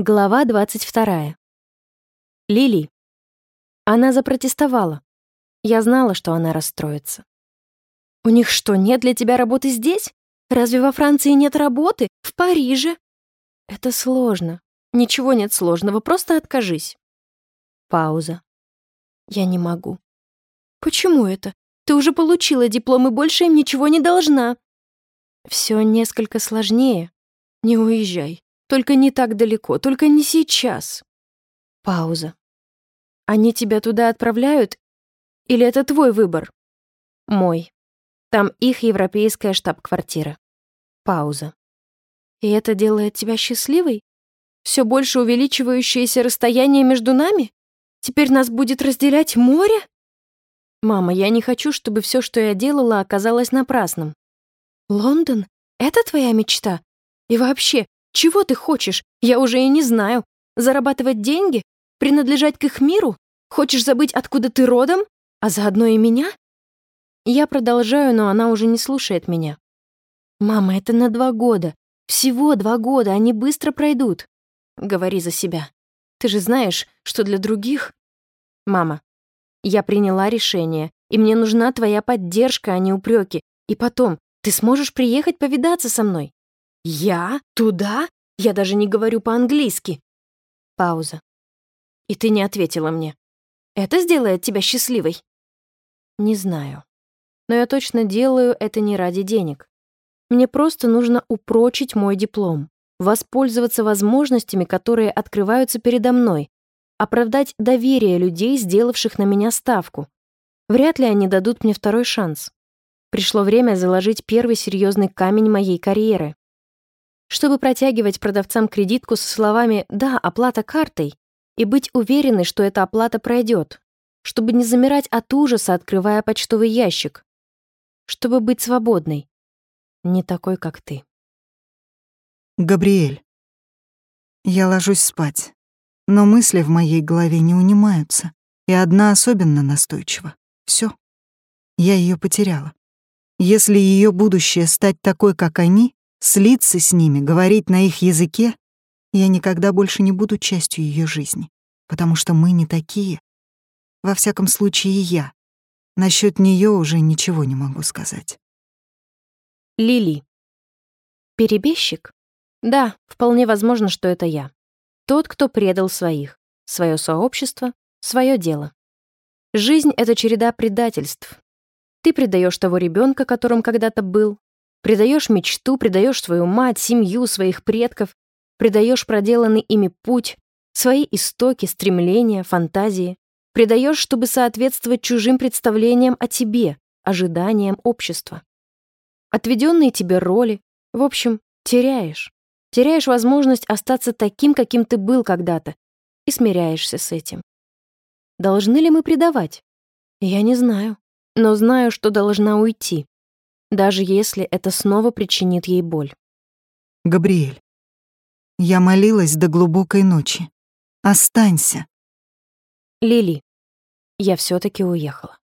Глава 22. Лили. Она запротестовала. Я знала, что она расстроится. «У них что, нет для тебя работы здесь? Разве во Франции нет работы? В Париже?» «Это сложно. Ничего нет сложного, просто откажись». Пауза. «Я не могу». «Почему это? Ты уже получила диплом и больше им ничего не должна». «Все несколько сложнее. Не уезжай. Только не так далеко, только не сейчас. Пауза. Они тебя туда отправляют? Или это твой выбор? Мой. Там их европейская штаб-квартира. Пауза. И это делает тебя счастливой? Все больше увеличивающееся расстояние между нами? Теперь нас будет разделять море? Мама, я не хочу, чтобы все, что я делала, оказалось напрасным. Лондон? Это твоя мечта? И вообще, чего ты хочешь? Я уже и не знаю. Зарабатывать деньги? Принадлежать к их миру? Хочешь забыть, откуда ты родом? А заодно и меня? Я продолжаю, но она уже не слушает меня. «Мама, это на два года. Всего два года, они быстро пройдут. Говори за себя. Ты же знаешь, что для других...» «Мама, я приняла решение, и мне нужна твоя поддержка, а не упреки. И потом, ты сможешь приехать повидаться со мной? «Я? Туда? Я даже не говорю по-английски». Пауза. «И ты не ответила мне. Это сделает тебя счастливой?» «Не знаю. Но я точно делаю это не ради денег. Мне просто нужно упрочить мой диплом, воспользоваться возможностями, которые открываются передо мной, оправдать доверие людей, сделавших на меня ставку. Вряд ли они дадут мне второй шанс. Пришло время заложить первый серьезный камень моей карьеры чтобы протягивать продавцам кредитку со словами «да, оплата картой» и быть уверенной, что эта оплата пройдет, чтобы не замирать от ужаса, открывая почтовый ящик, чтобы быть свободной, не такой, как ты. Габриэль. Я ложусь спать, но мысли в моей голове не унимаются, и одна особенно настойчива. Все. Я ее потеряла. Если ее будущее стать такой, как они, слиться с ними, говорить на их языке, я никогда больше не буду частью ее жизни, потому что мы не такие. Во всяком случае, я. Насчет нее уже ничего не могу сказать. Лили. Перебежчик? Да, вполне возможно, что это я. Тот, кто предал своих, свое сообщество, свое дело. Жизнь — это череда предательств. Ты предаешь того ребенка, которым когда-то был, Предаешь мечту, предаешь свою мать, семью, своих предков, предаешь проделанный ими путь, свои истоки, стремления, фантазии. Предаешь, чтобы соответствовать чужим представлениям о тебе, ожиданиям общества. Отведенные тебе роли, в общем, теряешь. Теряешь возможность остаться таким, каким ты был когда-то, и смиряешься с этим. Должны ли мы предавать? Я не знаю, но знаю, что должна уйти даже если это снова причинит ей боль. Габриэль, я молилась до глубокой ночи. Останься. Лили, я все таки уехала.